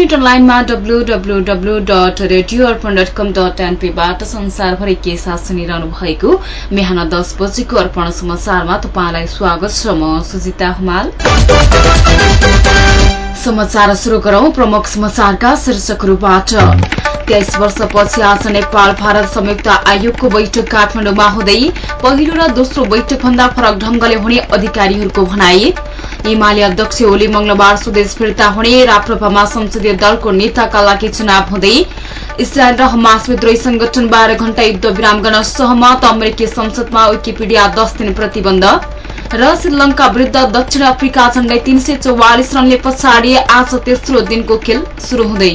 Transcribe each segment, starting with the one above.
Internet अनलाइनमा W W W dot radio Arpan dot com dot एनपीबाट संसारभरि के साथ सुनिरहनु भएको बिहान दस बजेको अर्पण समाचारमा तपाईँलाई स्वागत छ म सुजिता हुमाल। समाचार शुरू गरौं प्रमुख समाचारका शीर्षकहरूबाट। तेइस वर्षपछि आज नेपाल भारत संयुक्त आयोगको बैठक काठमाडौँमा हुँदै पहिलो र दोस्रो बैठक भन्दा फरक ढंगले हुने अधिकारीहरूको भनाई। एमाले अध्यक्ष ओली मंगलबार स्वदेश फिर्ता हुने राप्रपामा संसदीय दलको नेताका लागि चुनाव हुँदै इजरायल र हमास विद्रोही संगठन बाह्र घण्टा युद्ध विराम गर्न सहमत अमेरिकी संसदमा विकिपीडिया दस दिन प्रतिबन्ध र श्रीलंका विरूद्ध दक्षिण अफ्रिका झण्डै तीन सय चौवालिस रनले पछाडि आज तेस्रो दिनको खेल शुरू हुँदै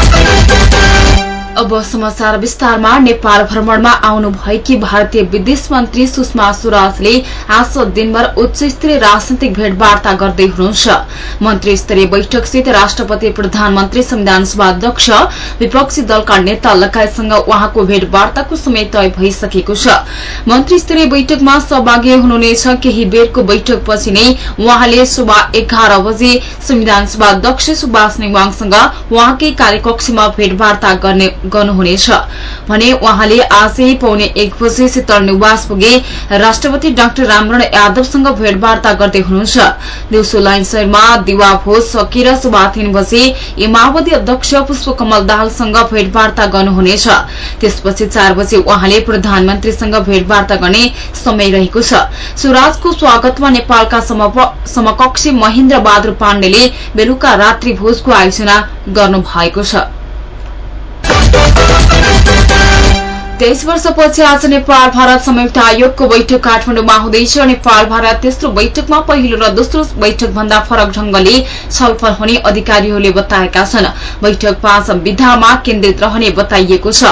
अब समाचार विस्तारमा नेपाल भ्रमणमा आउनु भएकी भारतीय विदेश मन्त्री सुषमा स्वराजले आज दिनभर उच्च स्तरीय राजनैतिक भेटवार्ता गर्दै हुनुहुन्छ। मन्त्री स्तरीय बैठकसित राष्ट्रपति प्रधानमन्त्री संविधान सभा अध्यक्ष विपक्षी दलका नेता लगायतसँग उहाँको भेटवार्ताको समय तय भइसकेको छ। मन्त्री स्तरीय बैठकमा सहभागी हुनुहुनेछ। केही बेरको बैठकपछि नै उहाँले सुबह एघार बजे संविधान सभा अध्यक्ष सुभाष नेवाङसँग उहाँकै कार्यकक्षमा भेटवार्ता गर्ने गर्नुहुनेछ। भने उहाँले आजै पौने एक बजे शीतल निवास पुगे राष्ट्रपति डाक्टर रामरण यादवसँग भेटवार्ता गर्दै हुनुहुन्छ। दिउँसो लाइन शहरमा दिवा भोज सकेर सुबह तीन बजे माओवादी अध्यक्ष पुष्पकमल दाहालसँग भेटवार्ता गर्नुहुनेछ। त्यसपछि चार बजे उहाँले प्रधानमन्त्रीसँग भेटवार्ता गर्ने समय रहेको छ। स्वराजको स्वागतमा नेपालका समकक्षी महेन्द्र बहादुर पाण्डेले बेलुका रात्रि भोजको आयोजना गर्नु भएको छ। तेइस वर्षपछि आज नेपाल भारत संयुक्त आयोगको बैठक काठमाडौँमा हुँदैछ। नेपाल भारत तेस्रो बैठकमा पहिलो र दोस्रो बैठक भन्दा फरक ढंगले छलफल हुने अधिकारीहरूले बताएका छन्। बैठक पाँच विधामा केन्द्रित रहने बताइएको छ।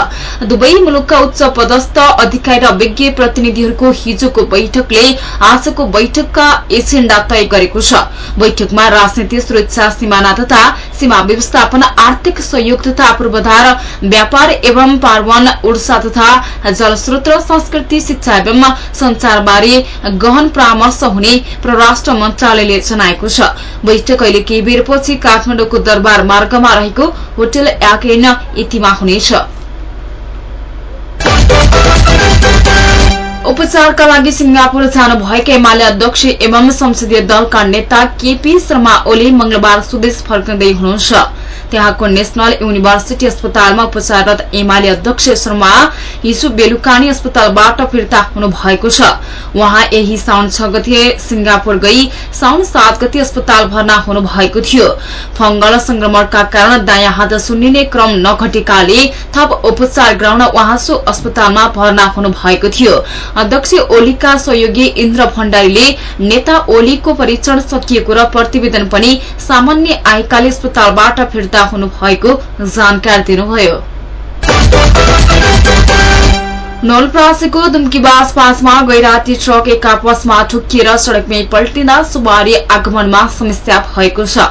दुवै मुलुकका उच्च पदस्थ अधिकारी र विज्ञ प्रतिनिधिहरूको हिजोको बैठकले आजको बैठकका एजेण्डा तय गरेको छ। बैठकमा राजनीति सुरक्षा सिमाना तथा सीमा व्यवस्थापन आर्थिक सहयोग तथा पूर्वाधार व्यापार एवं पार्वन ऊर्जा तथा जलस्रोत संस्कृति शिक्षा एवं संचारबारे गहन परामर्श हुने परराष्ट्र मन्त्रालयले जनाएको छ। बैठक अहिले केही बेरपछि काठमाडौँको दरबार मार्गमा रहेको होटल याकेन इतिमा हुनेछ। उपचारका लागि सिंगापुर जानुभएका एमाले अध्यक्ष एवं संसदीय दलका नेता केपी शर्मा ओली मंगलबार स्वदेश फर्किँदै हुनुहुन्छ। त्यहाँको नेशनल युनिभर्सिटी अस्पतालमा उपचाररत एमाले अध्यक्ष शर्मा हिजो बेलुकानी अस्पतालबाट फिर्ता हुनुभएको छ। उहाँ यही साउन छ गते सिंगापुर गई साउन सात गते अस्पताल भर्ना हुनुभएको थियो। फंगल संक्रमणका कारण दायाँ हात सुन्निने क्रम नघटेकाले थप उपचार गराउन उहाँ सो अस्पतालमा भर्ना हुनुभएको थियो। अध्यक्ष ओलीका सहयोगी इन्द्र भण्डारीले नेता ओलीको परीक्षण सकिएको र प्रतिवेदन पनि सामान्य आएकाले अस्पतालबाट फिर्ता हुनुभएको जानकारी दिनुभयो नौलप्रासीको दुम्कीबास पाँचमा गैराती ट्रक एक आपसमा ठुक्किएर सड़कमै पल्टिँदा सुवारी आगमनमा समस्या भएको छ।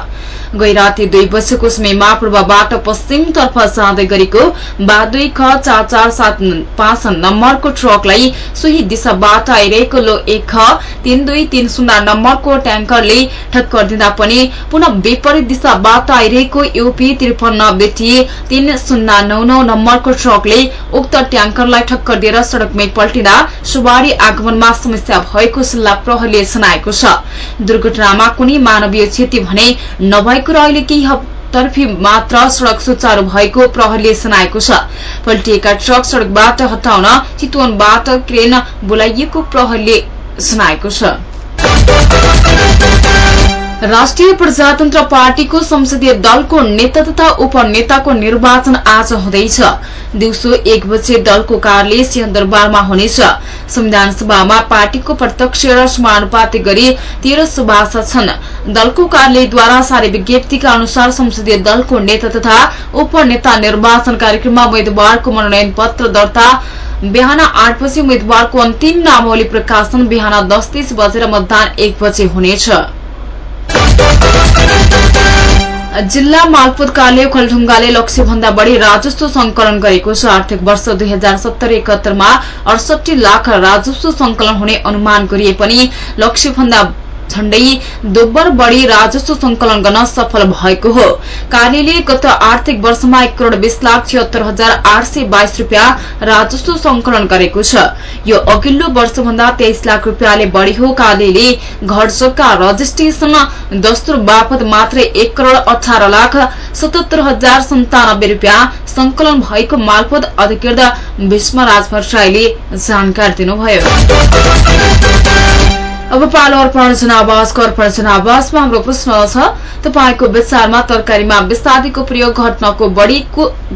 गैराती दुई बजेको समयमा पूर्वबाट पश्चिमतर्फ जाँदै गरेको बा दुई ख चार चार सात पाँच नम्बरको ट्रकलाई सोही दिशाबाट आइरहेको लो एक ख तीन दुई तीन शून्य नम्बरको ट्याङ्करले ठक्कर दिँदा पनि पुनः विपरीत दिशाबाट आइरहेको यूपी त्रिपन्न बेटी तीन शून्य नौ नौ नम्बरको ट्रकले उक्त ट्याङ्करलाई ठक्कर दिएर सड़कमै पल्टिँदा सवारी आगमनमा समस्या भएको जिल्ला प्रहरीले जनाएको छ। दुर्घटनामा कुनै मानवीय क्षति भने नभएको र अहिले केही तर्फी मात्र सड़क सुचारू भएको प्रहरीले जनाएको छ। पल्टिएका ट्रक सड़कबाट हटाउन चितवनबाट क्रेन बोलाइएको प्रहरीले जनाएको छ। राष्ट्रिय प्रजातन्त्र पार्टीको संसदीय दलको नेता तथा उपनेताको निर्वाचन आज हुँदैछ। दिउँसो एक बजे दलको कार्यालय सिंहदरबारमा हुनेछ। संविधान सभामा पार्टीको प्रत्यक्ष र समानुपातिक गरी तेह्र सभासद छन्। दलको कार्यालयद्वारा सारी विज्ञप्तिका अनुसार संसदीय दलको नेता तथा उपनेता निर्वाचन कार्यक्रममा उम्मेद्वारको मनोनयन पत्र दर्ता बिहान आठ बजे उम्मेद्वारको अन्तिम नामावली प्रकाशन बिहान दस तीस बजेर मतदान एक बजे हुनेछ। जिल्ला मालपोत कार्यालय खलढुङ्गाले लक्ष्यभन्दा बढ़ी राजस्व संकलन गरेको छ। आर्थिक वर्ष दुई हजार सत्तरी एकहत्तरमा अडसठी लाख राजस्व संकलन हुने अनुमान गरिए पनि लक्ष्यभन्दा झण्डै दोब्बर बढ़ी राजस्व संकलन गर्न सफल भएको हो। कार्यालयले गत आर्थिक वर्षमा एक करोड़ बीस लाख छिहत्तर हजार आठ सय बाइस रूपियाँ राजस्व संकलन गरेको छ। यो अघिल्लो वर्षभन्दा तेइस लाख रूपियाँले बढ़ी हो। कार्यालयले घर जग्गा रजिस्ट्रेशन दस्तुर बापत मात्रै एक करोड़ अठार लाख सतहत्तर हजार सन्तानब्बे रूपियाँ संकलन भएको मालपत अधिकृत भीष्मराज भट्टराईले जानकारी दिनुभयो। अब पालो अर्पण जनावासको अर्पण जनावासमा हाम्रो प्रश्न छ तपाईँको विचारमा तरकारीमा विस्तादीको प्रयोग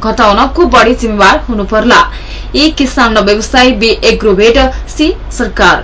घटाउन को बढी जिम्मेवार हुनु पर्ला ए किसान र व्यवसायी बी एग्रोभेट सी सरकार।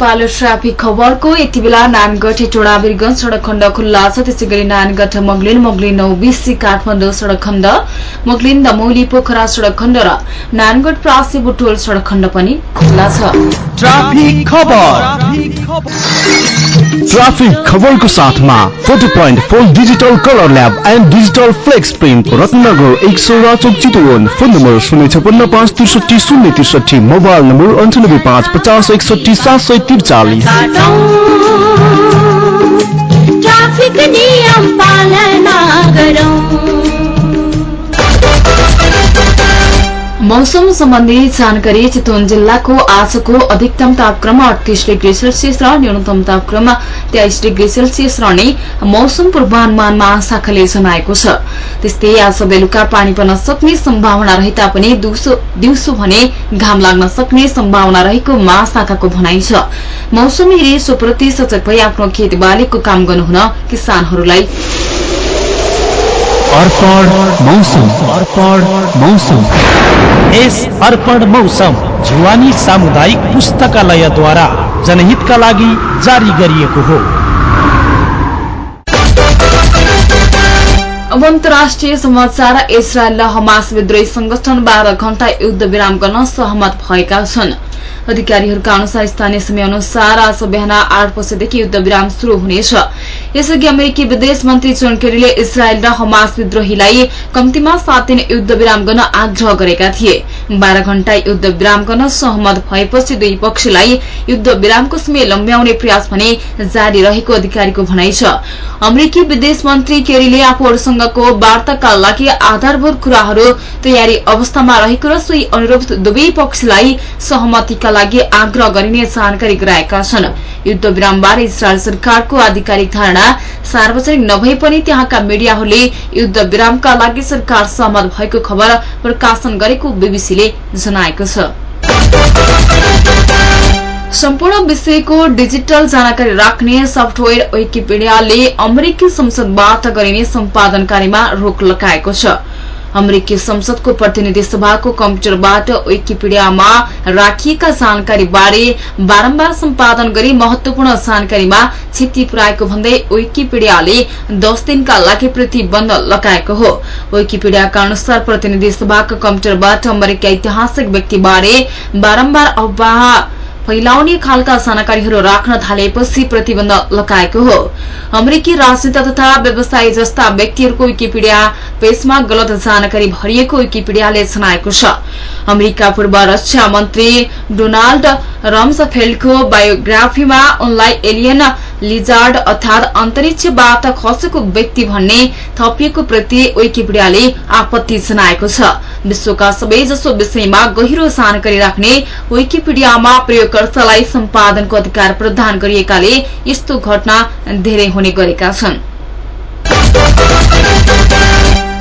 पालो ट्राफिक खबरको यति बेला नानगढ टोडा बिरगंज सड़क खण्ड खुल्ला छ। त्यसै गरी नानगढ मगलिन मगलिन नौ बिसी काठमाडौँ सड़क खण्ड मगलिन दमौली पोखरा सड़क खण्ड र नानगढ प्रासी बुटोल सड़क खण्ड पनि खुल्ला छ। ट्राफिक खबरको साथमा photo point four digital colour lab and digital flex print Ratnanagar एक सौ राचोक चितवन। फोन नम्बर शून्य छपन्न पाँच त्रिसठी शून्य त्रिसठी मोबाइल नम्बर अन्ठानब्बे पाँच पचास एकसठी सात सय त्रिचालिस। ट्राफिक नियम पालना गरौँ। मौसम सम्बन्धी जानकारी चितवन जिल्लाको आजको अधिकतम तापक्रम अडतिस डिग्री सेल्सियस र न्यूनतम तापक्रम तेइस डिग्री सेल्सियस रहने मौसम पूर्वानुमान महाशाखाले जनाएको छ। त्यस्तै आज बेलुका पानी पर्न सक्ने सम्भावना रहे तापनि दिउँसो भने घाम लाग्न सक्ने सम्भावना रहेको महाशाखाको भनाइ छ। मौसम हेरी सोप्रति सचक भई आफ्नो खेतबालीको काम गर्नुहुन किसानहरूलाई अर्पण मौसम। अर्पण मौसम। यस अर्पण मौसम जुवानी सामुदायिक पुस्तकालयद्वारा जनहितका लागि जारी गरिएको हो। अब अन्तर्राष्ट्रिय समाचार इजरायल र हमास विद्रोही संगठन बाह्र घण्टा युद्ध विराम गर्न सहमत भएका छन्। अधिकारीहरूका अनुसार स्थानीय समय अनुसार आज बिहान आठ बजेदेखि युद्ध विराम शुरू हुनेछ। यसअघि अमेरिकी विदेश मन्त्री जोन केरीले इजरायल र हमास विद्रोहीलाई कम्तीमा सात दिन युद्ध विराम गर्न आग्रह गरेका थिए। बाह्र घण्टा युद्ध विराम गर्न सहमत भएपछि दुई पक्षलाई युद्ध विरामको समय लम्ब्याउने प्रयास भने जारी रहेको अधिकारीको भनाइ छ। अमेरिकी विदेश मन्त्री केरीले आफूहरूसँगको वार्ताका लागि आधारभूत कुराहरू तयारी अवस्थामा रहेको र सोही अनुरूप दुवै पक्षलाई सहमतिका लागि आग्रह गरिने जानकारी गराएका छन्। युद्ध विरामबारे इजरायल सरकारको आधिकारिक धारणा सार्वजनिक नभए पनि त्यहाँका मिडियाहरूले युद्ध विरामका लागि सरकार सहमत भएको खबर प्रकाशन गरेको बीबीसीले जनाएको छ। सम्पूर्ण विषयको डिजिटल जानकारी राख्ने सफ्टवेयर विकिपीडियाले अमेरिकी संसदबाट गरिने सम्पादन कार्यमा रोक लगाएको छ। अमेरिकी संसदको प्रतिनिधि सभाको कम्प्युटरबाट विकिपीडियामा राखिएका जानकारी बारे बारम्बार सम्पादन गरी महत्वपूर्ण जानकारीमा क्षति पुर्याएको भन्दै विकिपीडियाले दस दिनका लागि प्रतिबन्ध लगाएको हो। विकिपीडियाका अनुसार प्रतिनिधि सभाको कम्प्युटरबाट अमेरिका ऐतिहासिक व्यक्तिबारे बारम्बार अफवाह फैलाउने खालका जानकारीहरू राख्न थालेपछि प्रतिबन्ध लगाएको हो। अमेरिकी राजनेता तथा व्यवसायी जस्ता व्यक्तिहरूको विकिपीडिया पेजमा गलत जानकारी भरिएको विकिपीडियाले जनाएको छ। अमेरिका पूर्व रक्षा मन्त्री डोनाल्ड रम्सफेल्डको बायोग्राफीमा उनलाई एलियन लिजार्ड अर्थात अन्तरिक्षबाट खसेको व्यक्ति भन्ने थपिएको प्रति विकिपीडियाले आपत्ति जनाएको छ। विश्वका सबैजसो विषयमा गहिरो जानकारी राख्ने विकिपीडियामा प्रयोगकर्तालाई सम्पादनको अधिकार प्रदान गरिएकाले यस्तो घटना धेरै हुने गरेका छन्।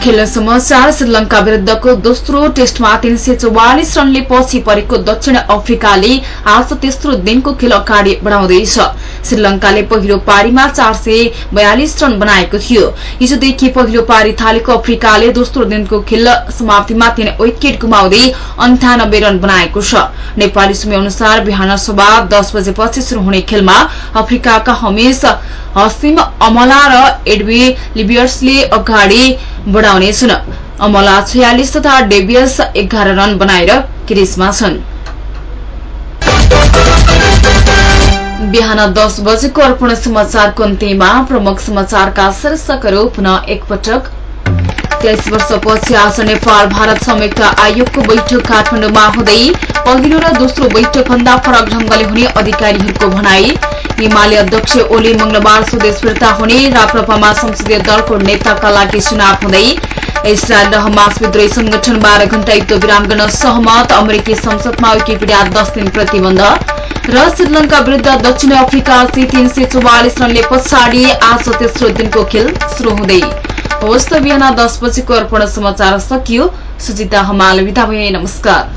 खेल समाचार श्रीलंका विरुद्धको दोस्रो टेस्टमा तीन सय चौवालिस रनले पछि परेको दक्षिण अफ्रिकाले आज तेस्रो दिनको खेल अगाडि बढाउँदैछ। श्रीलंकाले पहिलो पारीमा चार सय बयालिस रन बनाएको थियो। हिजोदेखि पहिलो पारी थालेको अफ्रिकाले दोस्रो दिनको खेल समाप्तिमा तीन विकेट गुमाउँदै अन्ठानब्बे रन बनाएको छ। नेपाली समय अनुसार बिहान सभा दस बजेपछि शुरू हुने खेलमा अफ्रिकाका हमेश हसिम अमला र एडवी लिबियर्सले अगाडि बढाउनेछन् अमला छयालिस तथा डेभियस एघार रन बनाएर क्रिजमा छन्। बिहान दस बजेको अर्पण समाचारको अन्त्यमा प्रमुख समाचारका शीर्षकहरू पुनः एकपटक। तेइस वर्षपछि आज नेपाल भारत संयुक्त आयोगको बैठक काठमाडौँमा हुँदै पहिलो र दोस्रो बैठक भन्दा फरक ढंगले हुने अधिकारीहरूको भनाई। हिमाली अध्यक्ष ओली मंगलबार स्वदेश फिर्ता हुने राप्रपामा संसदीय दलको नेताका लागि चुनाव हुँदै। इजरायल र हमास विद्रोही संगठन बाह्र घण्टा युद्ध विराम गर्न सहमत। अमेरिकी संसदमा विकिपीडिया दस दिन प्रतिबन्ध। र श्रीलंका विरूद्ध दक्षिण अफ्रिकासी तीन सय चौवालिस रनले पछाडि आज तेस्रो दिनको खेल शुरू हुँदै होस् त बिहान दस बजेको अर्पण समाचार सकियो। सुजिता हमाल भए। नमस्कार।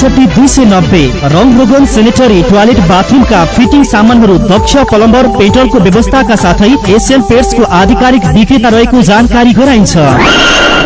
त्रिसठी दुई सय नब्बे। रङ रोगन सेनेटरी टोयलेट बाथरुमका फिटिङ सामानहरू दक्ष प्लम्बर पेट्रोलको व्यवस्थाका साथै एसियन पेट्सको आधिकारिक विक्रेता रहेको जानकारी गराइन्छ।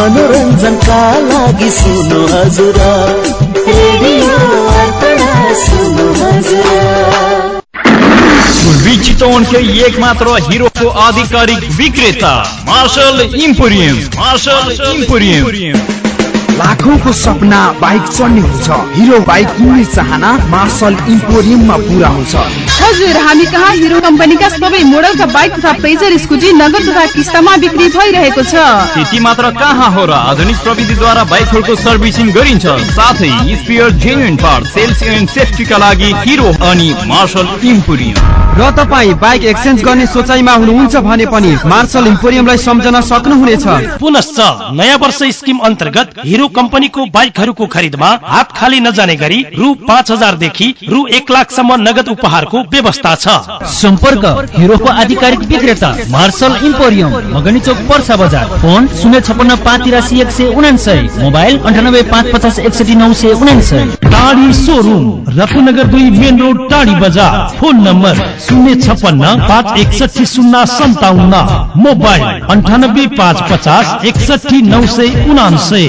मनोरञ्जनका लागि सुन्नु हजुर पूर्वी चितवन के एक मात्र हीरो को आधिकारिक विक्रेता मार्शल इम्पोरियम मार्शल इम्पोरियम लाखौंको सपना बाइक चढ्ने हुन्छ। हिरो बाइक किन्ने चाहना मार्शल इम्पोरियममा पुरा हुन्छ। हजुर हामी कहाँ? हिरो कम्पनीका सबै मोडलका बाइक तथा प्लेजर स्कुटी नगद तथा किस्तामा बिक्री भइरहेको छ। त्यति मात्र कहाँ हो र आधुनिक प्रविधिद्वारा बाइकहरूको सर्भिसिङ गरिन्छ? साथै spare genuine part sales and सेफ्टीका लागि हिरो अनि मार्शल इम्पोरियम र तपाईँ बाइक एक्सचेन्ज गर्ने सोचाइमा हुनुहुन्छ भने पनि मार्शल इम्पोरियमलाई सम्झन सक्नुहुनेछ। पुनश्च नयाँ वर्ष स्किम अन्तर्गत हिरो कम्पनीको बाइकहरूको खरिदमा हात खाली नजाने गरी रु पाँच हजारदेखि रु एक लाखसम्म नगद उपहारको व्यवस्था छ। सम्पर्क हिरोको आधिकारिक विक्रेता मार्शल इम्पोरियम मगनी चौक पर्सा बजार। फोन शून्य छपन्न पाँच तिरासी एक सय उनासय मोबाइल अन्ठानब्बे पाँच पचास एकसठी नौ सय उनासय टाढी सोरुम रत्नगर दुई मेन रोड टाढी बजार। फोन नम्बर शून्य छपन्न पाँच एकसठी शून्य सन्ताउन्न। मोबाइल अन्ठानब्बे पाँच पचास एकसठी नौ सय उनासय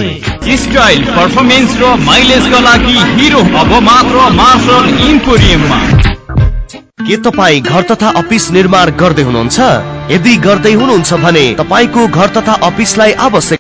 स्टाइल पर्फर्मेन्स र माइलेजका लागि हिरो अब मात्र मार्शल इम्पोरियममा। के तपाईँ घर तथा अफिस निर्माण गर्दै हुनुहुन्छ? यदि गर्दै हुनुहुन्छ भने तपाईँको घर तथा अफिसलाई आवश्यक